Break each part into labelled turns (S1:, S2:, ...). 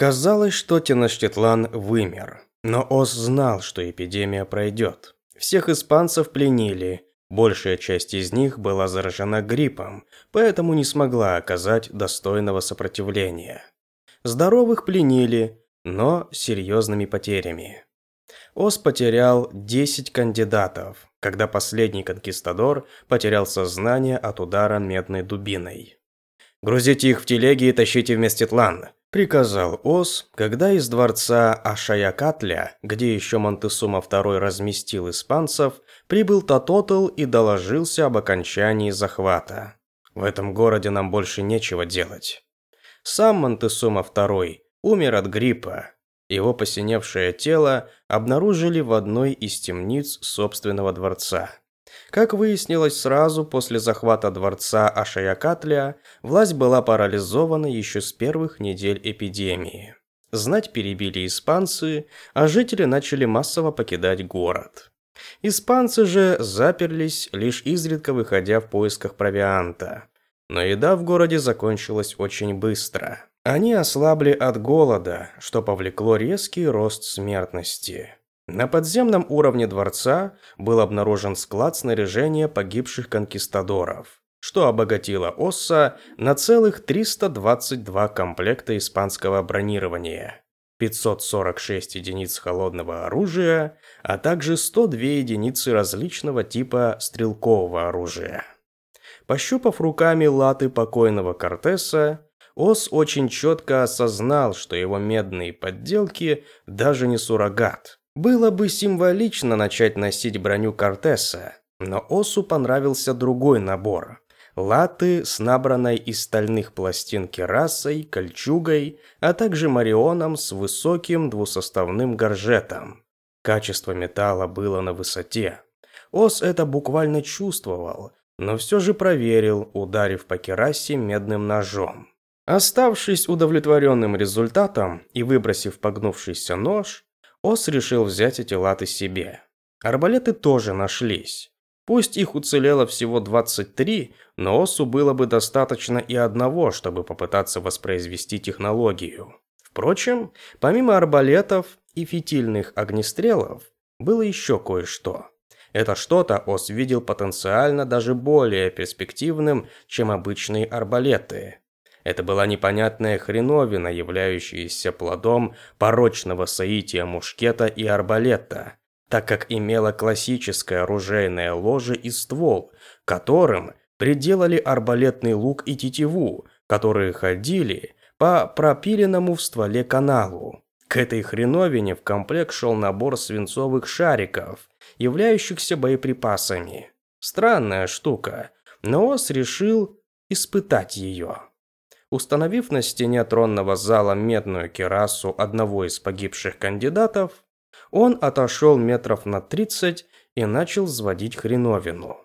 S1: Казалось, что Теночтитлан вымер. Но Ос знал, что эпидемия пройдет. Всех испанцев пленили, большая часть из них была заражена гриппом, поэтому не смогла оказать достойного сопротивления. Здоровых пленили, но серьезными потерями. Ос потерял 10 кандидатов, когда последний конкистадор потерял сознание от удара медной дубиной. «Грузите их в телеги и тащите в Меститлан», – приказал Ос, когда из дворца Ашаякатля, где еще Монтесума II разместил испанцев, прибыл Татотл и доложился об окончании захвата. «В этом городе нам больше нечего делать». Сам Монтесума II умер от гриппа, его посиневшее тело обнаружили в одной из темниц собственного дворца. Как выяснилось сразу после захвата дворца Ашаякатля, власть была парализована еще с первых недель эпидемии. Знать перебили испанцы, а жители начали массово покидать город. Испанцы же заперлись, лишь изредка выходя в поисках провианта. Но еда в городе закончилась очень быстро. Они ослабли от голода, что повлекло резкий рост смертности. На подземном уровне дворца был обнаружен склад снаряжения погибших конкистадоров, что обогатило Осса на целых 322 комплекта испанского бронирования, 546 единиц холодного оружия, а также 102 единицы различного типа стрелкового оружия. Пощупав руками латы покойного Кортеса, Ос очень четко осознал, что его медные подделки даже не суррогат. Было бы символично начать носить броню Кортеса, но Осу понравился другой набор. Латы с набранной из стальных пластин керасой, кольчугой, а также марионом с высоким двусоставным горжетом. Качество металла было на высоте. Ос это буквально чувствовал, но все же проверил, ударив по керасе медным ножом. Оставшись удовлетворенным результатом и выбросив погнувшийся нож, Ос решил взять эти латы себе. Арбалеты тоже нашлись. Пусть их уцелело всего 23, но Осу было бы достаточно и одного, чтобы попытаться воспроизвести технологию. Впрочем, помимо арбалетов и фитильных огнестрелов, было еще кое-что. Это что-то Ос видел потенциально даже более перспективным, чем обычные арбалеты. Это была непонятная хреновина, являющаяся плодом порочного соития мушкета и арбалета, так как имела классическое оружейное ложе и ствол, которым приделали арбалетный лук и тетиву, которые ходили по пропиленному в стволе каналу. К этой хреновине в комплект шел набор свинцовых шариков, являющихся боеприпасами. Странная штука, но Ос решил испытать ее. Установив на стене тронного зала медную керасу одного из погибших кандидатов, он отошел метров на 30 и начал взводить хреновину.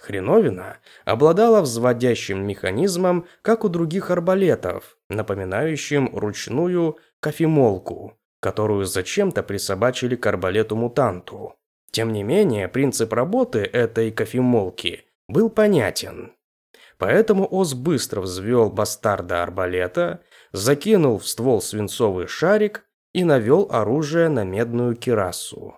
S1: Хреновина обладала взводящим механизмом, как у других арбалетов, напоминающим ручную кофемолку, которую зачем-то присобачили к арбалету-мутанту. Тем не менее, принцип работы этой кофемолки был понятен. Поэтому Оз быстро взвел бастарда арбалета, закинул в ствол свинцовый шарик и навел оружие на медную кирасу.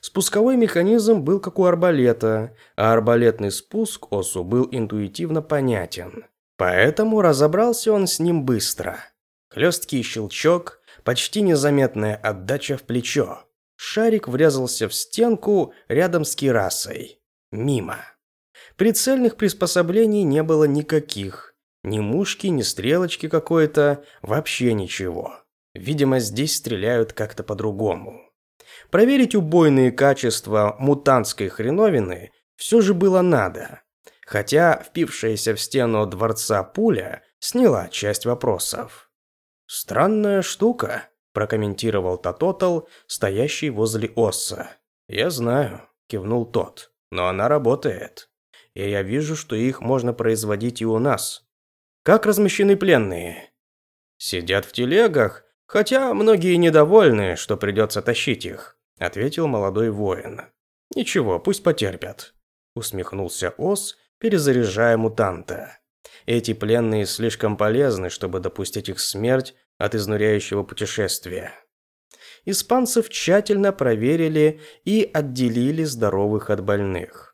S1: Спусковой механизм был как у арбалета, а арбалетный спуск Осу был интуитивно понятен. Поэтому разобрался он с ним быстро. Хлесткий щелчок, почти незаметная отдача в плечо. Шарик врезался в стенку рядом с кирасой. Мимо. Прицельных приспособлений не было никаких. Ни мушки, ни стрелочки какой-то, вообще ничего. Видимо, здесь стреляют как-то по-другому. Проверить убойные качества мутантской хреновины все же было надо. Хотя впившаяся в стену дворца пуля сняла часть вопросов. «Странная штука», – прокомментировал Тототал, стоящий возле Осса. «Я знаю», – кивнул тот, – «но она работает» и я вижу, что их можно производить и у нас. Как размещены пленные? Сидят в телегах, хотя многие недовольны, что придется тащить их, ответил молодой воин. Ничего, пусть потерпят, усмехнулся Ос, перезаряжая мутанта. Эти пленные слишком полезны, чтобы допустить их смерть от изнуряющего путешествия. Испанцев тщательно проверили и отделили здоровых от больных.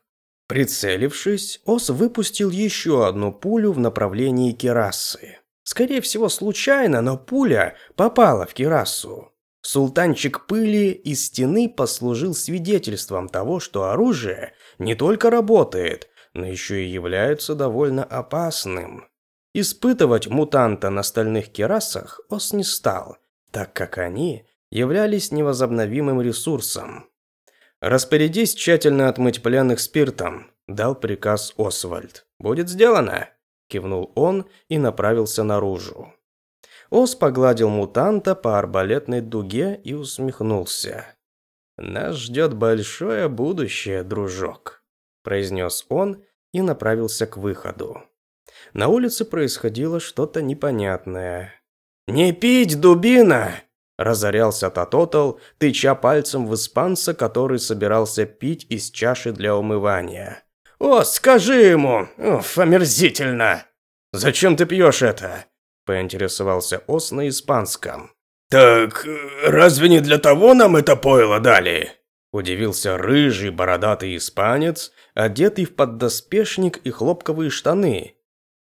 S1: Прицелившись, Ос выпустил еще одну пулю в направлении Керасы. Скорее всего, случайно, но пуля попала в Керасу. Султанчик пыли из стены послужил свидетельством того, что оружие не только работает, но еще и является довольно опасным. Испытывать мутанта на стальных керасах Ос не стал, так как они являлись невозобновимым ресурсом. «Распорядись тщательно отмыть пленных спиртом», – дал приказ Освальд. «Будет сделано», – кивнул он и направился наружу. Ос погладил мутанта по арбалетной дуге и усмехнулся. «Нас ждет большое будущее, дружок», – произнес он и направился к выходу. На улице происходило что-то непонятное. «Не пить, дубина!» – разорялся Татотал, тыча пальцем в испанца, который собирался пить из чаши для умывания. «О, скажи ему! Уф, омерзительно!» «Зачем ты пьешь это?» – поинтересовался Ос на испанском. «Так разве не для того нам это пойло дали?» Удивился рыжий бородатый испанец, одетый в поддоспешник и хлопковые штаны,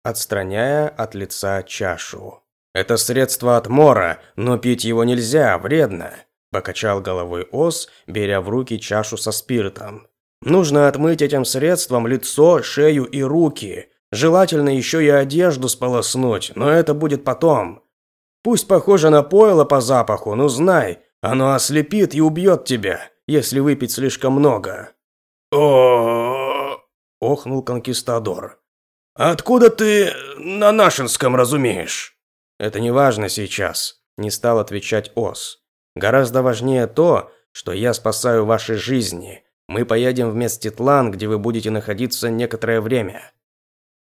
S1: отстраняя от лица чашу. «Это средство от мора, но пить его нельзя, вредно», – покачал головой Ос, беря в руки чашу со спиртом. «Нужно отмыть этим средством лицо, шею и руки. Желательно еще и одежду сполоснуть, но это будет потом. Пусть похоже на пойло по запаху, но знай, оно ослепит и убьет тебя, если выпить слишком много». «О, охнул конкистадор. «Откуда ты на нашинском разумеешь?» «Это не важно сейчас», – не стал отвечать Ос. «Гораздо важнее то, что я спасаю ваши жизни. Мы поедем в Меститлан, где вы будете находиться некоторое время».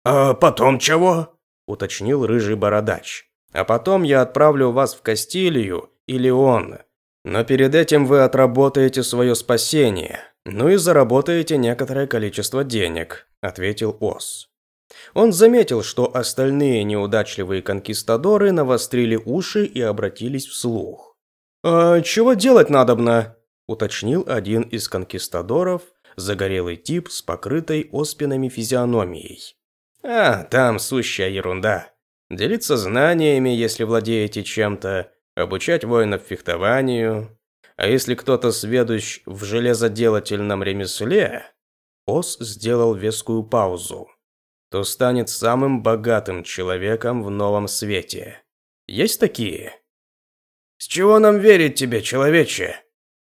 S1: «А потом чего?» – уточнил рыжий бородач. «А потом я отправлю вас в Кастилию или он. Но перед этим вы отработаете свое спасение, ну и заработаете некоторое количество денег», – ответил Ос. Он заметил, что остальные неудачливые конкистадоры навострили уши и обратились вслух. «А чего делать надобно?» – уточнил один из конкистадоров, загорелый тип с покрытой оспинами физиономией. «А, там сущая ерунда. Делиться знаниями, если владеете чем-то, обучать воинов фехтованию. А если кто-то сведущ в железоделательном ремесле...» Ос сделал вескую паузу то станет самым богатым человеком в новом свете. Есть такие? С чего нам верить тебе, человече?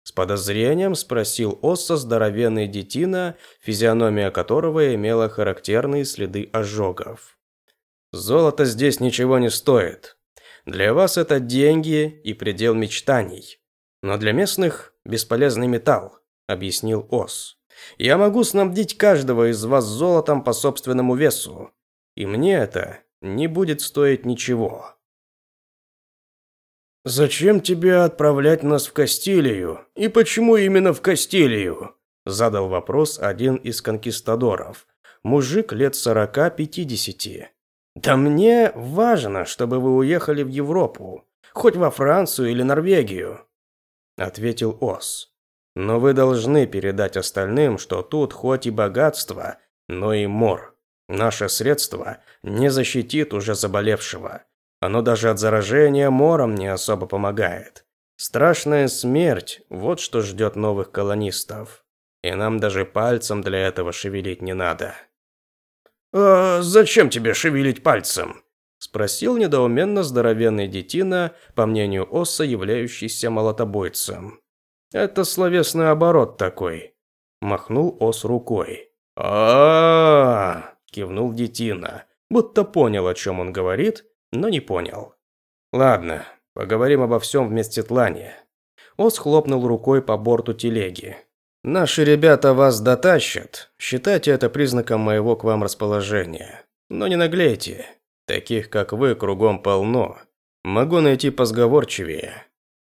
S1: С подозрением спросил Осса здоровенный детина, физиономия которого имела характерные следы ожогов. Золото здесь ничего не стоит. Для вас это деньги и предел мечтаний. Но для местных бесполезный металл, объяснил Ос. Я могу снабдить каждого из вас золотом по собственному весу, и мне это не будет стоить ничего. Зачем тебе отправлять нас в Кастилию? И почему именно в Кастилию? задал вопрос один из конкистадоров, мужик лет сорока-пятидесяти. Да мне важно, чтобы вы уехали в Европу, хоть во Францию или Норвегию, ответил Ос. Но вы должны передать остальным, что тут хоть и богатство, но и мор. Наше средство не защитит уже заболевшего. Оно даже от заражения мором не особо помогает. Страшная смерть – вот что ждет новых колонистов. И нам даже пальцем для этого шевелить не надо. «А зачем тебе шевелить пальцем?» – спросил недоуменно здоровенный детина, по мнению Осса, являющийся молотобойцем. Это словесный оборот такой. Махнул Ос рукой. а, кивнул Детина, будто понял, о чем он говорит, но не понял. Ладно, поговорим обо всем вместе Тлане. Ос хлопнул рукой по борту телеги. Наши ребята вас дотащат. Считайте это признаком моего к вам расположения. Но не наглейте. Таких, как вы, кругом полно. Могу найти позговорчивее.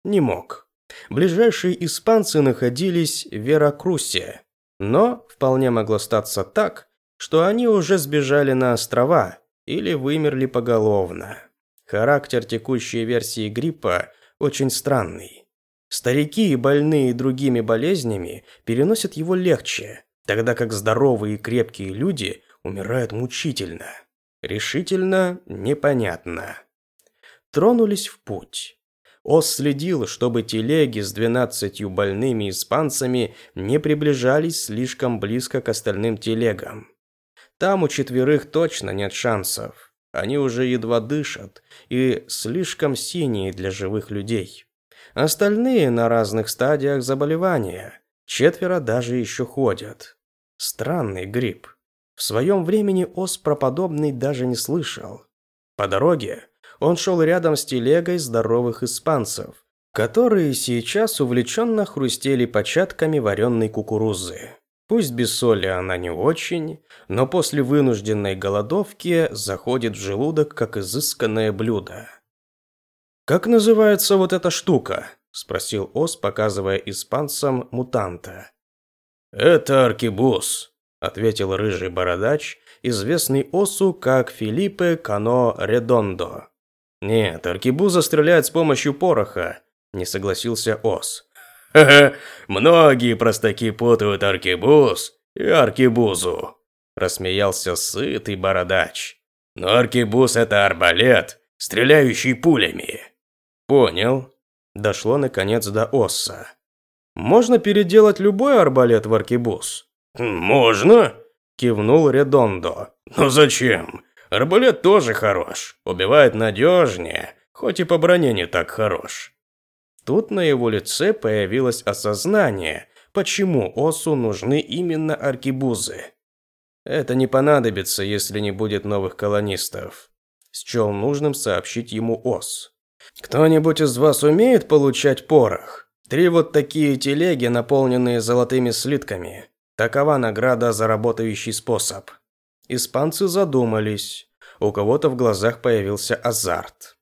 S1: Не мог. Ближайшие испанцы находились в Веракрусе, но вполне могло статься так, что они уже сбежали на острова или вымерли поголовно. Характер текущей версии гриппа очень странный. Старики и больные другими болезнями переносят его легче, тогда как здоровые и крепкие люди умирают мучительно. Решительно непонятно. Тронулись в путь. Ос следил, чтобы телеги с двенадцатью больными испанцами не приближались слишком близко к остальным телегам. Там у четверых точно нет шансов. Они уже едва дышат и слишком синие для живых людей. Остальные на разных стадиях заболевания. Четверо даже еще ходят. Странный грипп. В своем времени Ос про подобный даже не слышал. По дороге он шел рядом с телегой здоровых испанцев, которые сейчас увлеченно хрустели початками вареной кукурузы. Пусть без соли она не очень, но после вынужденной голодовки заходит в желудок как изысканное блюдо. «Как называется вот эта штука?» – спросил Ос, показывая испанцам мутанта. «Это аркебуз», – ответил рыжий бородач, известный Осу как Филиппе Кано Редондо. «Нет, аркебуза стреляет с помощью пороха», – не согласился Ос. «Ха-ха, многие простаки путают аркебуз и аркебузу», – рассмеялся сытый бородач. «Но аркебуз – это арбалет, стреляющий пулями». «Понял». Дошло наконец до Осса. «Можно переделать любой арбалет в аркебуз?» «Можно», – кивнул Редондо. «Но зачем? Арбалет тоже хорош, убивает надежнее, хоть и по броне не так хорош. Тут на его лице появилось осознание, почему Осу нужны именно аркибузы. Это не понадобится, если не будет новых колонистов. Счел нужным сообщить ему Ос. Кто-нибудь из вас умеет получать порох? Три вот такие телеги, наполненные золотыми слитками. Такова награда за работающий способ. Испанцы задумались. У кого-то в глазах появился азарт.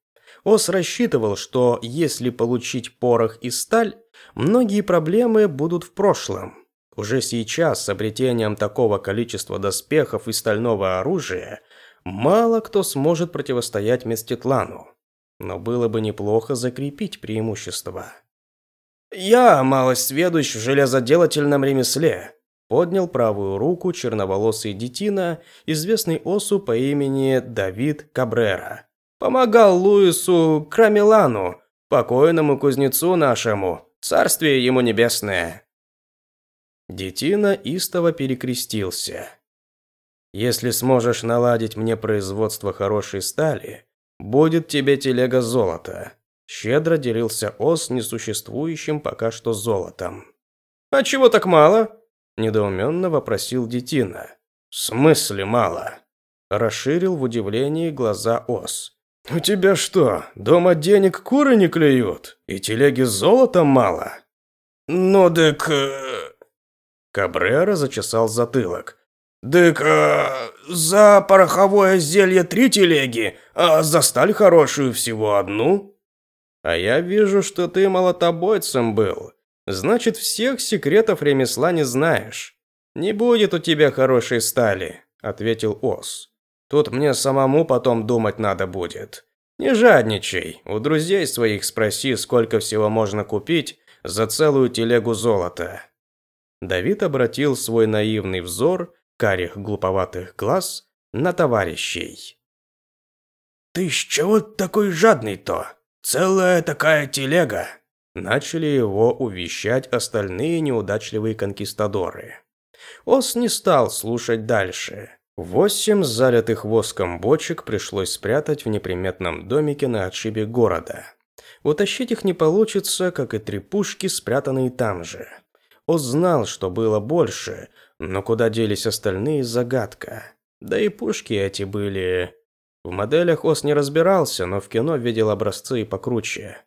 S1: Ос рассчитывал, что если получить порох и сталь, многие проблемы будут в прошлом. Уже сейчас, с обретением такого количества доспехов и стального оружия, мало кто сможет противостоять Местетлану. Но было бы неплохо закрепить преимущество. «Я малость сведущ в железоделательном ремесле», Поднял правую руку черноволосый детина, известный Осу по имени Давид Кабрера. Помогал Луису Крамилану, покойному кузнецу нашему, царствие ему небесное. Детина истово перекрестился. Если сможешь наладить мне производство хорошей стали, будет тебе телега золота. Щедро делился Ос несуществующим пока что золотом. А чего так мало? Недоуменно вопросил Детина. «В смысле мало?» Расширил в удивлении глаза Ос. «У тебя что, дома денег куры не клюют? И телеги с золотом мало?» «Ну, дык...» э, Кабрера зачесал затылок. «Дык, э, за пороховое зелье три телеги, а за сталь хорошую всего одну?» «А я вижу, что ты молотобойцем был. Значит, всех секретов ремесла не знаешь. Не будет у тебя хорошей стали, ответил Ос. Тут мне самому потом думать надо будет. Не жадничай, у друзей своих спроси, сколько всего можно купить за целую телегу золота. Давид обратил свой наивный взор, карих глуповатых глаз, на товарищей. «Ты с чего такой жадный-то? Целая такая телега!» Начали его увещать остальные неудачливые конкистадоры. Ос не стал слушать дальше. Восемь залитых воском бочек пришлось спрятать в неприметном домике на отшибе города. Утащить их не получится, как и три пушки, спрятанные там же. Ос знал, что было больше, но куда делись остальные – загадка. Да и пушки эти были... В моделях Ос не разбирался, но в кино видел образцы и покруче.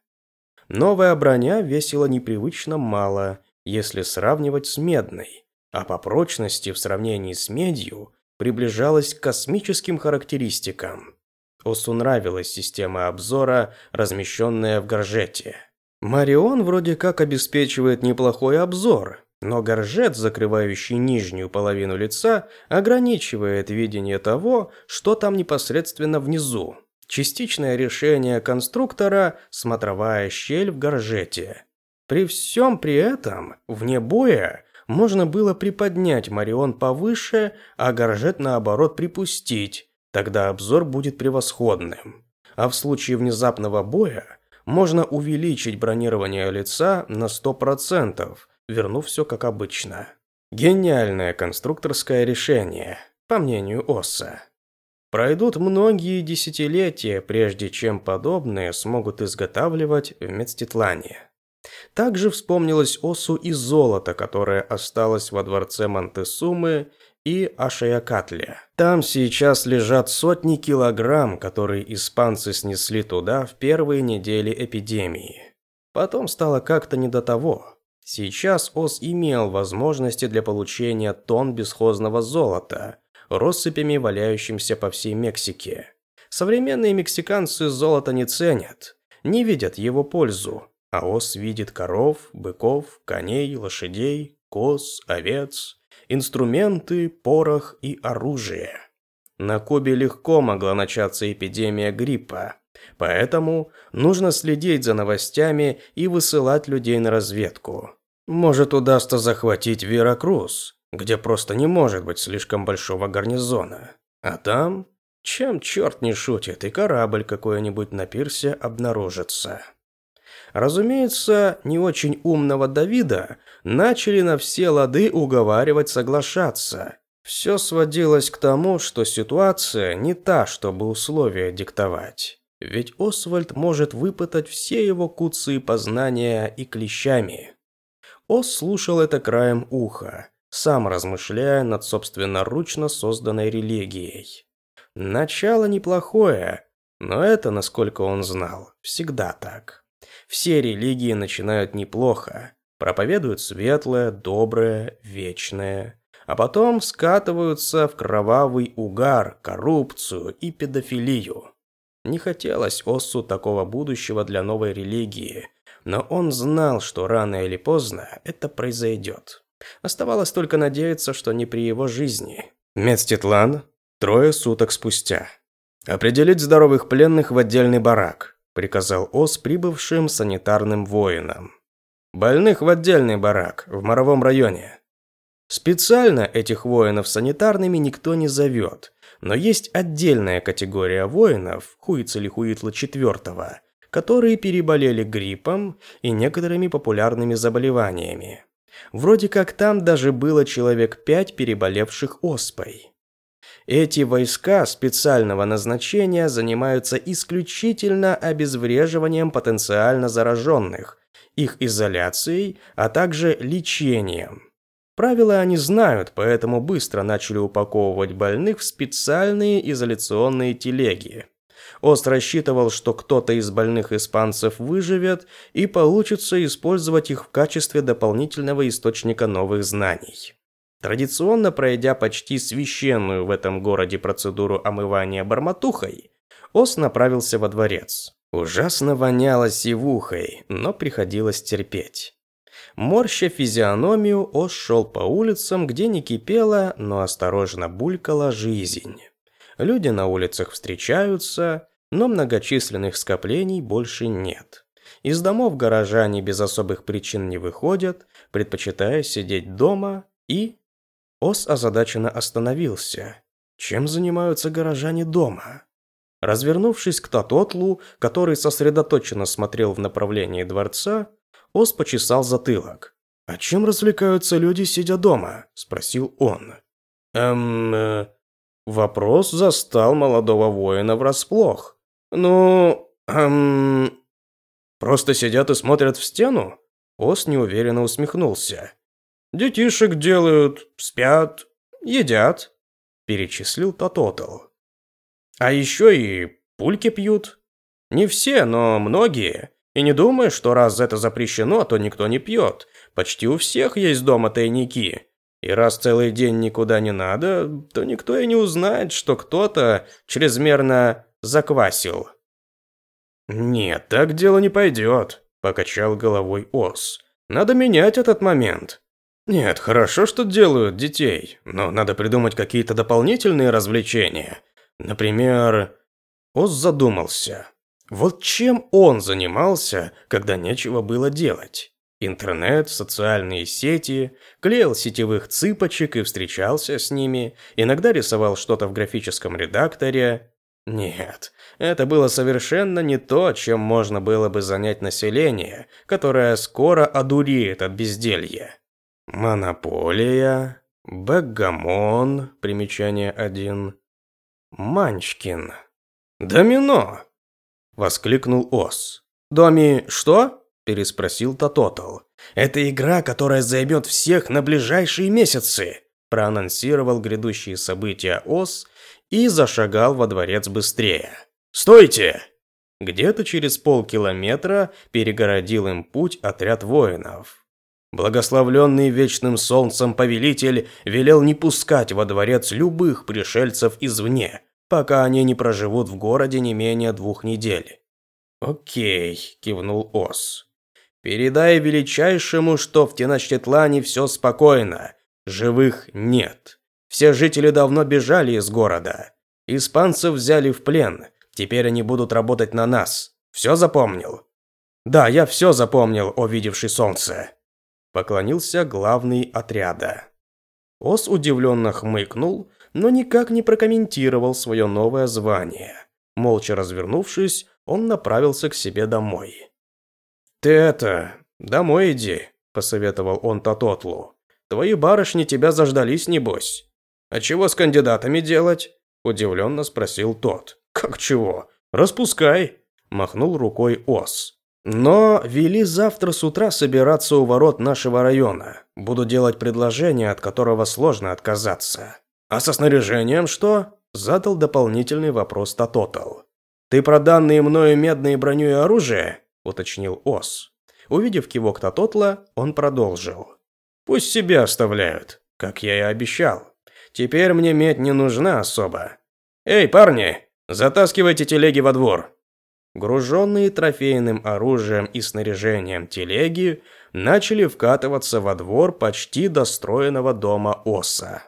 S1: Новая броня весила непривычно мало, если сравнивать с медной, а по прочности в сравнении с медью приближалась к космическим характеристикам. Осу нравилась система обзора, размещенная в горжете. Марион вроде как обеспечивает неплохой обзор, но горжет, закрывающий нижнюю половину лица, ограничивает видение того, что там непосредственно внизу. Частичное решение конструктора – смотровая щель в горжете. При всем при этом, вне боя, можно было приподнять Марион повыше, а горжет наоборот припустить, тогда обзор будет превосходным. А в случае внезапного боя можно увеличить бронирование лица на 100%, вернув все как обычно. Гениальное конструкторское решение, по мнению Осса. Пройдут многие десятилетия, прежде чем подобные смогут изготавливать в Медститлане. Также вспомнилось Осу и золото, которое осталось во дворце Монтесумы и Ашаякатле. Там сейчас лежат сотни килограмм, которые испанцы снесли туда в первые недели эпидемии. Потом стало как-то не до того. Сейчас Ос имел возможности для получения тонн бесхозного золота, россыпями валяющимся по всей Мексике. Современные мексиканцы золото не ценят, не видят его пользу, а ос видит коров, быков, коней, лошадей, коз, овец, инструменты, порох и оружие. На Кубе легко могла начаться эпидемия гриппа, поэтому нужно следить за новостями и высылать людей на разведку. Может удастся захватить Веракрус, где просто не может быть слишком большого гарнизона. А там, чем черт не шутит, и корабль какой-нибудь на пирсе обнаружится. Разумеется, не очень умного Давида начали на все лады уговаривать соглашаться. Все сводилось к тому, что ситуация не та, чтобы условия диктовать. Ведь Освальд может выпытать все его куцы познания и клещами. Ос слушал это краем уха, сам размышляя над собственноручно созданной религией. Начало неплохое, но это, насколько он знал, всегда так. Все религии начинают неплохо, проповедуют светлое, доброе, вечное, а потом скатываются в кровавый угар, коррупцию и педофилию. Не хотелось Оссу такого будущего для новой религии, но он знал, что рано или поздно это произойдет. Оставалось только надеяться, что не при его жизни. Медститлан. Трое суток спустя. «Определить здоровых пленных в отдельный барак», – приказал Ос прибывшим санитарным воинам. «Больных в отдельный барак, в Моровом районе». Специально этих воинов санитарными никто не зовет, но есть отдельная категория воинов, Хуицелихуитла IV, которые переболели гриппом и некоторыми популярными заболеваниями. Вроде как там даже было человек пять переболевших оспой. Эти войска специального назначения занимаются исключительно обезвреживанием потенциально зараженных, их изоляцией, а также лечением. Правила они знают, поэтому быстро начали упаковывать больных в специальные изоляционные телеги. Ост рассчитывал, что кто-то из больных испанцев выживет и получится использовать их в качестве дополнительного источника новых знаний. Традиционно пройдя почти священную в этом городе процедуру омывания барматухой, Ос направился во дворец. Ужасно воняло сивухой, но приходилось терпеть. Морща физиономию, Ос шел по улицам, где не кипела, но осторожно булькала жизнь. Люди на улицах встречаются, но многочисленных скоплений больше нет. Из домов горожане без особых причин не выходят, предпочитая сидеть дома и... Ос озадаченно остановился. Чем занимаются горожане дома? Развернувшись к Татотлу, который сосредоточенно смотрел в направлении дворца, Ос почесал затылок. «А чем развлекаются люди, сидя дома?» – спросил он. «Эм...» э, Вопрос застал молодого воина врасплох. «Ну... эм...» «Просто сидят и смотрят в стену?» Ос неуверенно усмехнулся. «Детишек делают, спят, едят», – перечислил Тототл. «А еще и пульки пьют. Не все, но многие. И не думай, что раз это запрещено, то никто не пьет. Почти у всех есть дома тайники. И раз целый день никуда не надо, то никто и не узнает, что кто-то чрезмерно заквасил. «Нет, так дело не пойдет», – покачал головой Ос. «Надо менять этот момент». «Нет, хорошо, что делают детей, но надо придумать какие-то дополнительные развлечения. Например, Ос задумался. Вот чем он занимался, когда нечего было делать? Интернет, социальные сети, клеил сетевых цыпочек и встречался с ними, иногда рисовал что-то в графическом редакторе. Нет, это было совершенно не то, чем можно было бы занять население, которое скоро одуреет от безделья. Монополия, Бэкгаммон, примечание 1, Манчкин. Домино! Воскликнул Ос. Доми что? Переспросил Тототал. Это игра, которая займет всех на ближайшие месяцы. Проанонсировал грядущие события Ос и зашагал во дворец быстрее. «Стойте!» Где-то через полкилометра перегородил им путь отряд воинов. Благословленный вечным солнцем повелитель велел не пускать во дворец любых пришельцев извне, пока они не проживут в городе не менее двух недель. «Окей», – кивнул Ос. «Передай величайшему, что в Теночтетлане все спокойно. Живых нет. Все жители давно бежали из города. Испанцев взяли в плен. Теперь они будут работать на нас. Все запомнил?» «Да, я все запомнил, о видевший солнце», – поклонился главный отряда. Ос удивленно хмыкнул, но никак не прокомментировал свое новое звание. Молча развернувшись, он направился к себе домой. «Ты это, домой иди», – посоветовал он Татотлу. «Твои барышни тебя заждались, небось». «А чего с кандидатами делать?» – удивленно спросил тот. «Как чего? Распускай», – махнул рукой Ос. «Но вели завтра с утра собираться у ворот нашего района. Буду делать предложение, от которого сложно отказаться». «А со снаряжением что?» – задал дополнительный вопрос Татотал. «Ты про данные мною медные броню и оружие?» – уточнил Ос. Увидев кивок Татотла, он продолжил. «Пусть себе оставляют, как я и обещал. Теперь мне медь не нужна особо. Эй, парни, затаскивайте телеги во двор!» Груженные трофейным оружием и снаряжением телеги начали вкатываться во двор почти достроенного дома Оса.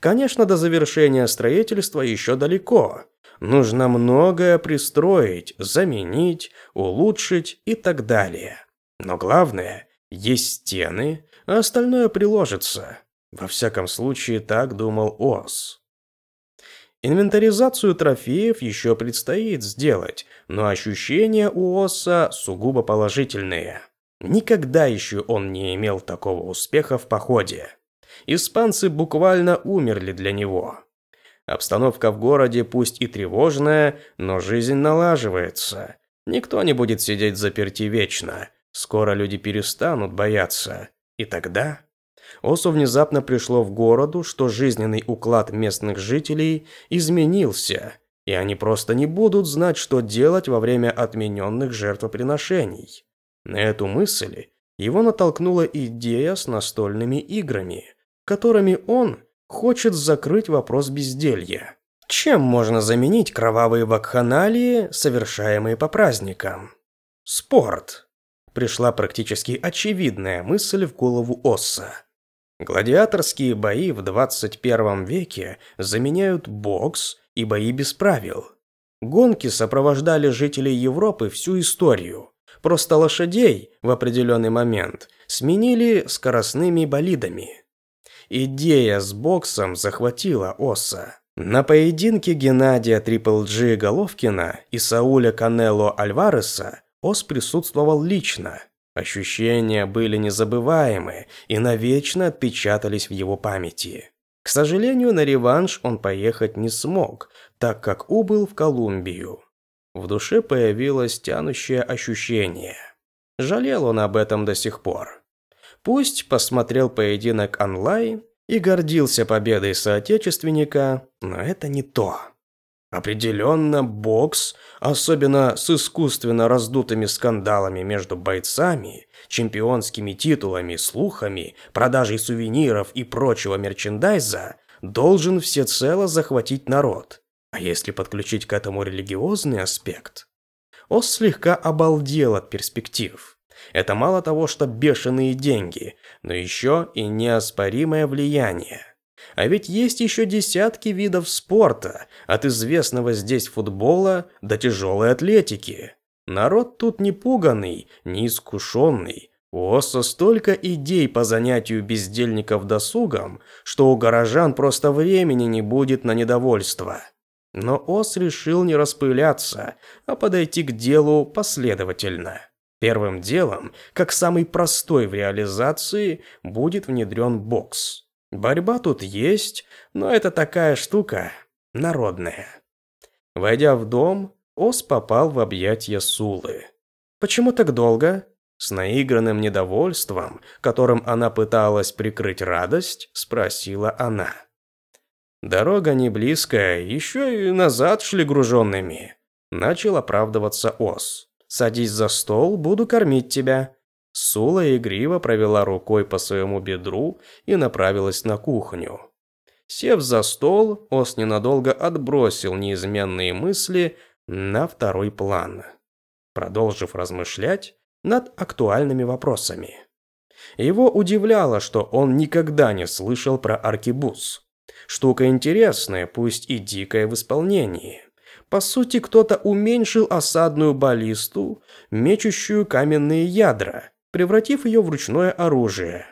S1: Конечно, до завершения строительства еще далеко. Нужно многое пристроить, заменить, улучшить и так далее. Но главное, есть стены, а остальное приложится. Во всяком случае, так думал Ос. Инвентаризацию трофеев еще предстоит сделать, но ощущения у Оса сугубо положительные. Никогда еще он не имел такого успеха в походе испанцы буквально умерли для него. Обстановка в городе пусть и тревожная, но жизнь налаживается. Никто не будет сидеть заперти вечно. Скоро люди перестанут бояться. И тогда... Осу внезапно пришло в городу, что жизненный уклад местных жителей изменился, и они просто не будут знать, что делать во время отмененных жертвоприношений. На эту мысль его натолкнула идея с настольными играми – которыми он хочет закрыть вопрос безделья. Чем можно заменить кровавые вакханалии, совершаемые по праздникам? Спорт. Пришла практически очевидная мысль в голову Осса. Гладиаторские бои в 21 веке заменяют бокс и бои без правил. Гонки сопровождали жителей Европы всю историю. Просто лошадей в определенный момент сменили скоростными болидами. Идея с боксом захватила Оса. На поединке Геннадия Трипл Джи Головкина и Сауля Канело Альвареса Ос присутствовал лично. Ощущения были незабываемы и навечно отпечатались в его памяти. К сожалению, на реванш он поехать не смог, так как убыл в Колумбию. В душе появилось тянущее ощущение. Жалел он об этом до сих пор. Пусть посмотрел поединок онлайн и гордился победой соотечественника, но это не то. Определенно, бокс, особенно с искусственно раздутыми скандалами между бойцами, чемпионскими титулами, слухами, продажей сувениров и прочего мерчендайза, должен всецело захватить народ. А если подключить к этому религиозный аспект? Ос слегка обалдел от перспектив. Это мало того, что бешеные деньги, но еще и неоспоримое влияние. А ведь есть еще десятки видов спорта, от известного здесь футбола до тяжелой атлетики. Народ тут не пуганный, не искушенный. У Оса столько идей по занятию бездельников досугом, что у горожан просто времени не будет на недовольство. Но Ос решил не распыляться, а подойти к делу последовательно. Первым делом, как самый простой в реализации, будет внедрен бокс. Борьба тут есть, но это такая штука народная. Войдя в дом, Ос попал в объятия Сулы. «Почему так долго?» С наигранным недовольством, которым она пыталась прикрыть радость, спросила она. «Дорога не близкая, еще и назад шли груженными», – начал оправдываться Ос. «Садись за стол, буду кормить тебя». Сула игриво провела рукой по своему бедру и направилась на кухню. Сев за стол, Ос ненадолго отбросил неизменные мысли на второй план, продолжив размышлять над актуальными вопросами. Его удивляло, что он никогда не слышал про аркибуз. Штука интересная, пусть и дикая в исполнении. По сути, кто-то уменьшил осадную баллисту, мечущую каменные ядра, превратив ее в ручное оружие.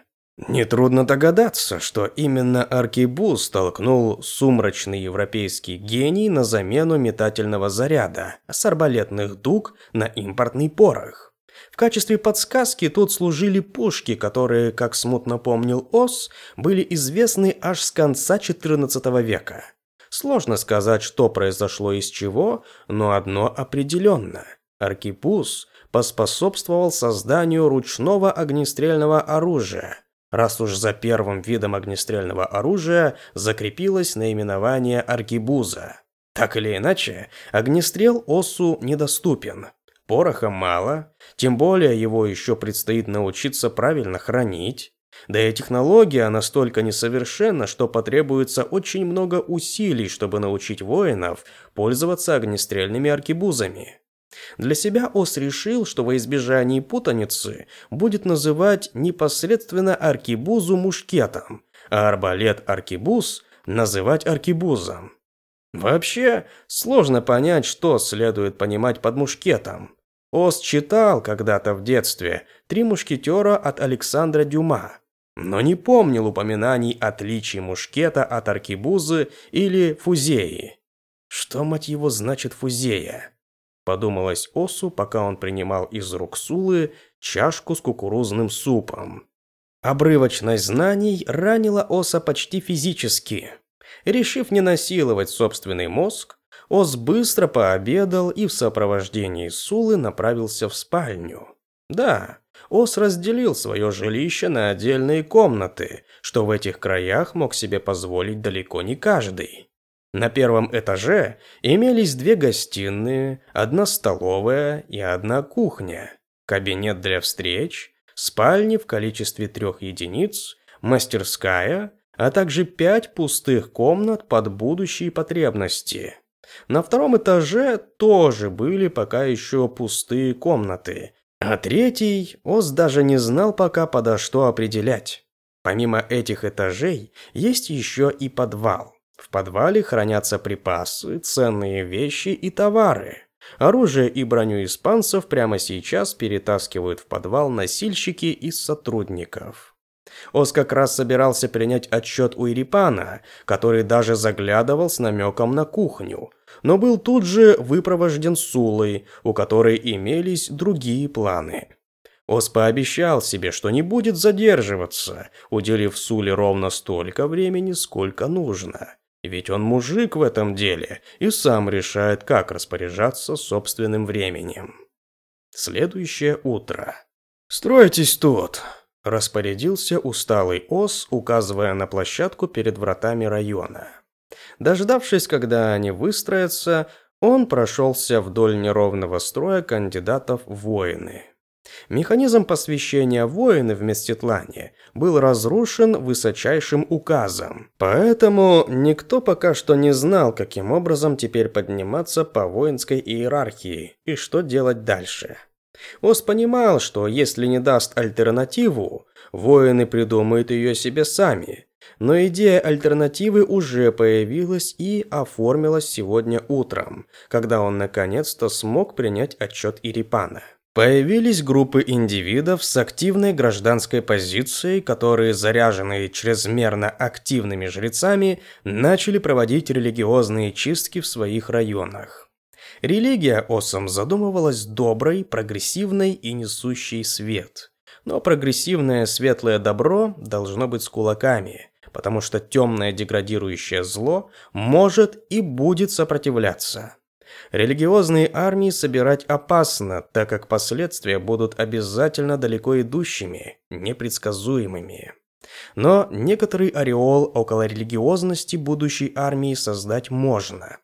S1: Нетрудно догадаться, что именно Аркибуз столкнул сумрачный европейский гений на замену метательного заряда с арбалетных дуг на импортный порох. В качестве подсказки тут служили пушки, которые, как смутно помнил Ос, были известны аж с конца XIV века. Сложно сказать, что произошло из чего, но одно определенно. Аркипус поспособствовал созданию ручного огнестрельного оружия – раз уж за первым видом огнестрельного оружия закрепилось наименование аркибуза. Так или иначе, огнестрел Осу недоступен. Пороха мало, тем более его еще предстоит научиться правильно хранить. Да и технология настолько несовершенна, что потребуется очень много усилий, чтобы научить воинов пользоваться огнестрельными аркибузами. Для себя Ос решил, что во избежании путаницы будет называть непосредственно аркибузу мушкетом, а арбалет-аркибуз называть аркибузом. Вообще, сложно понять, что следует понимать под мушкетом. Ос читал когда-то в детстве «Три мушкетера» от Александра Дюма, но не помнил упоминаний отличий мушкета от аркибузы или фузеи. Что, мать его, значит фузея? Подумалось Осу, пока он принимал из рук Сулы чашку с кукурузным супом. Обрывочность знаний ранила Оса почти физически. Решив не насиловать собственный мозг, Ос быстро пообедал и в сопровождении Сулы направился в спальню. Да, Ос разделил свое жилище на отдельные комнаты, что в этих краях мог себе позволить далеко не каждый. На первом этаже имелись две гостиные, одна столовая и одна кухня, кабинет для встреч, спальни в количестве трех единиц, мастерская, а также пять пустых комнат под будущие потребности. На втором этаже тоже были пока еще пустые комнаты, а третий Оз даже не знал пока подо что определять. Помимо этих этажей есть еще и подвал. В подвале хранятся припасы, ценные вещи и товары. Оружие и броню испанцев прямо сейчас перетаскивают в подвал носильщики из сотрудников. Ос как раз собирался принять отчет у Ирипана, который даже заглядывал с намеком на кухню, но был тут же выпровожден Сулой, у которой имелись другие планы. Ос пообещал себе, что не будет задерживаться, уделив Суле ровно столько времени, сколько нужно. Ведь он мужик в этом деле и сам решает, как распоряжаться собственным временем. Следующее утро. «Стройтесь тут!» – распорядился усталый ос, указывая на площадку перед вратами района. Дождавшись, когда они выстроятся, он прошелся вдоль неровного строя кандидатов в воины. Механизм посвящения воина в Меститлане был разрушен высочайшим указом, поэтому никто пока что не знал, каким образом теперь подниматься по воинской иерархии и что делать дальше. Ос понимал, что если не даст альтернативу, воины придумают ее себе сами, Но идея альтернативы уже появилась и оформилась сегодня утром, когда он наконец-то смог принять отчет Ирипана. Появились группы индивидов с активной гражданской позицией, которые, заряженные чрезмерно активными жрецами, начали проводить религиозные чистки в своих районах. Религия Осом задумывалась доброй, прогрессивной и несущей свет. Но прогрессивное светлое добро должно быть с кулаками, потому что темное деградирующее зло может и будет сопротивляться. Религиозные армии собирать опасно, так как последствия будут обязательно далеко идущими, непредсказуемыми. Но некоторый ореол около религиозности будущей армии создать можно.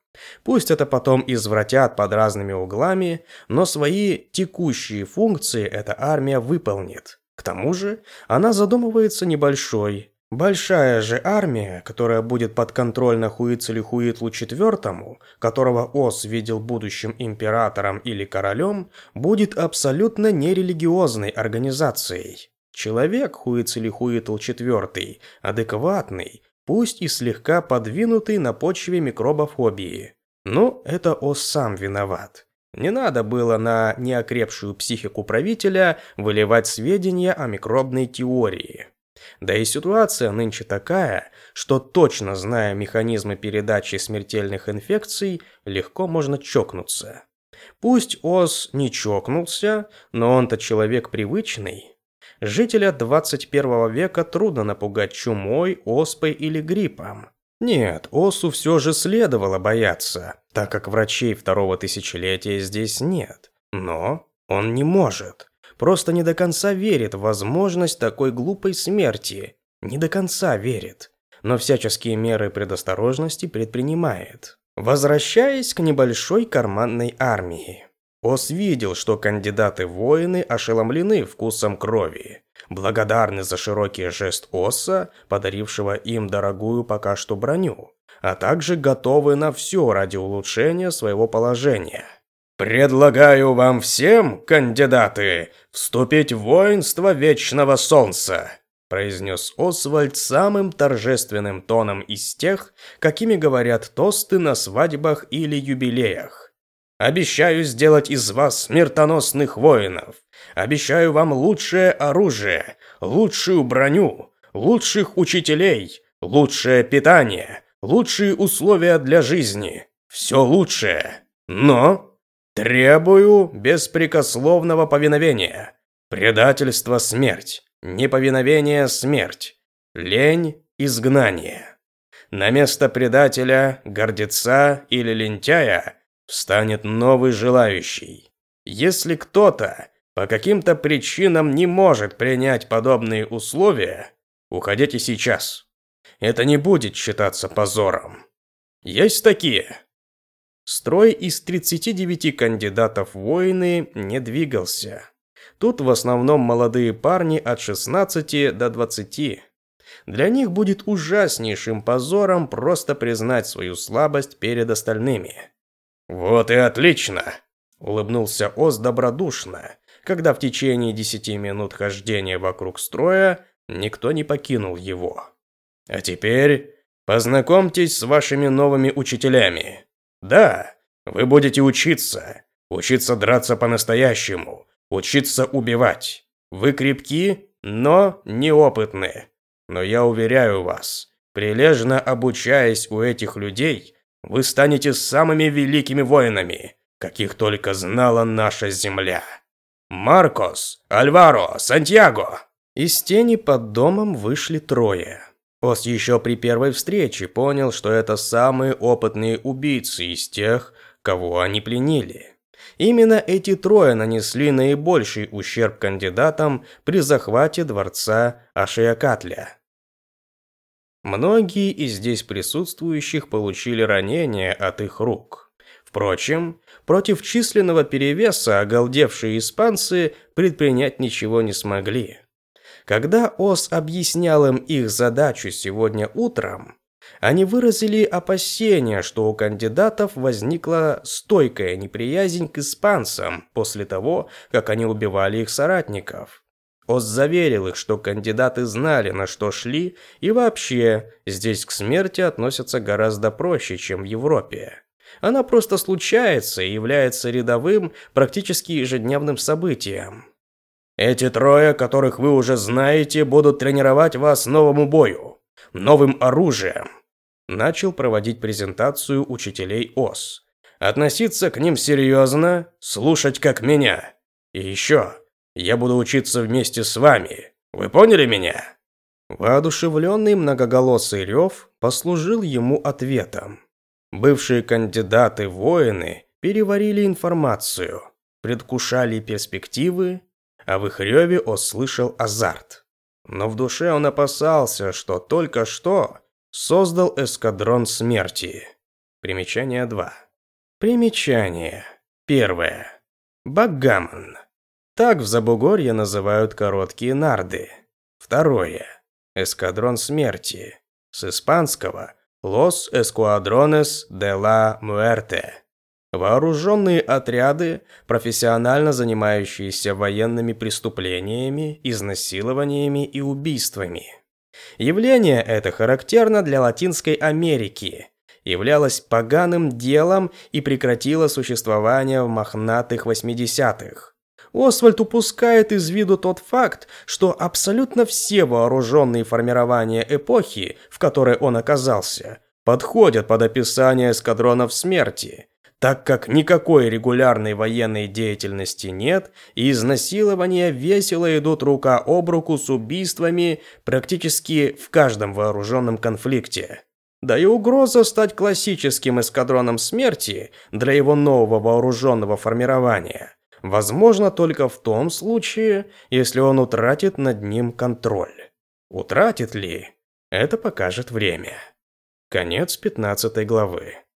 S1: Пусть это потом извратят под разными углами, но свои текущие функции эта армия выполнит. К тому же, она задумывается небольшой, Большая же армия, которая будет подконтрольна Хуицелю Хуитлу IV, которого Ос видел будущим императором или королем, будет абсолютно нерелигиозной организацией. Человек Хуицели Хуитл IV, адекватный, пусть и слегка подвинутый на почве микробофобии. Но это Ос сам виноват. Не надо было на неокрепшую психику правителя выливать сведения о микробной теории. Да и ситуация нынче такая, что точно зная механизмы передачи смертельных инфекций, легко можно чокнуться. Пусть Оз не чокнулся, но он-то человек привычный. Жителя 21 века трудно напугать чумой, оспой или гриппом. Нет, Осу все же следовало бояться, так как врачей второго тысячелетия здесь нет. Но он не может. Просто не до конца верит в возможность такой глупой смерти. Не до конца верит. Но всяческие меры предосторожности предпринимает. Возвращаясь к небольшой карманной армии. Ос видел, что кандидаты-воины ошеломлены вкусом крови, благодарны за широкий жест Оса, подарившего им дорогую пока что броню, а также готовы на все ради улучшения своего положения. «Предлагаю вам всем, кандидаты, вступить в воинство Вечного Солнца», произнес Освальд самым торжественным тоном из тех, какими говорят тосты на свадьбах или юбилеях. «Обещаю сделать из вас смертоносных воинов. Обещаю вам лучшее оружие, лучшую броню, лучших учителей, лучшее питание, лучшие условия для жизни. Все лучшее. Но Требую беспрекословного повиновения. Предательство – смерть. Неповиновение – смерть. Лень – изгнание. На место предателя, гордеца или лентяя встанет новый желающий. Если кто-то по каким-то причинам не может принять подобные условия, уходите сейчас. Это не будет считаться позором. Есть такие? Строй из 39 кандидатов в воины не двигался. Тут в основном молодые парни от 16 до 20. Для них будет ужаснейшим позором просто признать свою слабость перед остальными. «Вот и отлично!» – улыбнулся Оз добродушно, когда в течение 10 минут хождения вокруг строя никто не покинул его. «А теперь познакомьтесь с вашими новыми учителями. Да, вы будете учиться. Учиться драться по-настоящему. Учиться убивать. Вы крепки, но неопытны. Но я уверяю вас, прилежно обучаясь у этих людей, вы станете самыми великими воинами, каких только знала наша земля. Маркос, Альваро, Сантьяго. Из тени под домом вышли трое. Ос еще при первой встрече понял, что это самые опытные убийцы из тех, кого они пленили. Именно эти трое нанесли наибольший ущерб кандидатам при захвате дворца Ашиакатля. Многие из здесь присутствующих получили ранения от их рук. Впрочем, против численного перевеса оголдевшие испанцы предпринять ничего не смогли. Когда Ос объяснял им их задачу сегодня утром, они выразили опасения, что у кандидатов возникла стойкая неприязнь к испанцам после того, как они убивали их соратников. Ос заверил их, что кандидаты знали, на что шли, и вообще, здесь к смерти относятся гораздо проще, чем в Европе. Она просто случается и является рядовым, практически ежедневным событием. Эти трое, которых вы уже знаете, будут тренировать вас новому бою, новым оружием. Начал проводить презентацию учителей ОС. Относиться к ним серьезно, слушать как меня. И еще, я буду учиться вместе с вами. Вы поняли меня? Воодушевленный многоголосый рев послужил ему ответом. Бывшие кандидаты-воины переварили информацию, предвкушали перспективы, а в их реве услышал азарт. Но в душе он опасался, что только что создал эскадрон смерти. Примечание 2. Примечание. Первое. Багамон. Так в Забугорье называют короткие нарды. Второе. Эскадрон смерти. С испанского Los Escuadrones de la Muerte. Вооруженные отряды, профессионально занимающиеся военными преступлениями, изнасилованиями и убийствами. Явление это характерно для Латинской Америки, являлось поганым делом и прекратило существование в мохнатых 80-х. Освальд упускает из виду тот факт, что абсолютно все вооруженные формирования эпохи, в которой он оказался, подходят под описание эскадронов смерти, так как никакой регулярной военной деятельности нет, и изнасилования весело идут рука об руку с убийствами практически в каждом вооруженном конфликте. Да и угроза стать классическим эскадроном смерти для его нового вооруженного формирования – возможно только в том случае, если он утратит над ним контроль. Утратит ли? Это покажет время. Конец 15 главы.